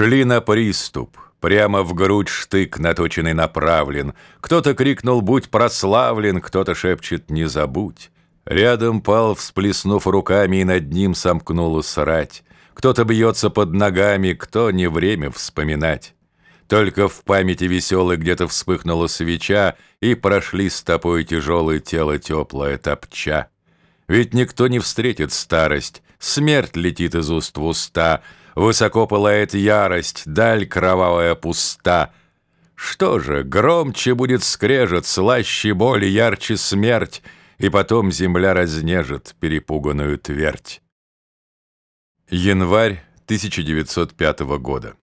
Шли на приступ, прямо в грудь штык наточенный направлен. Кто-то крикнул «Будь прославлен!», кто-то шепчет «Не забудь!». Рядом пал, всплеснув руками, и над ним сомкнулась рать. Кто-то бьется под ногами, кто не время вспоминать. Только в памяти веселой где-то вспыхнула свеча, И прошли с тобой тяжелое тело теплое топча. Ведь никто не встретит старость, смерть летит из уст в уста, Высоко пылает ярость, даль кровавая пуста. Что же, громче будет скрежет, слаще боль ярче смерть, И потом земля разнежит перепуганную твердь. Январь 1905 года.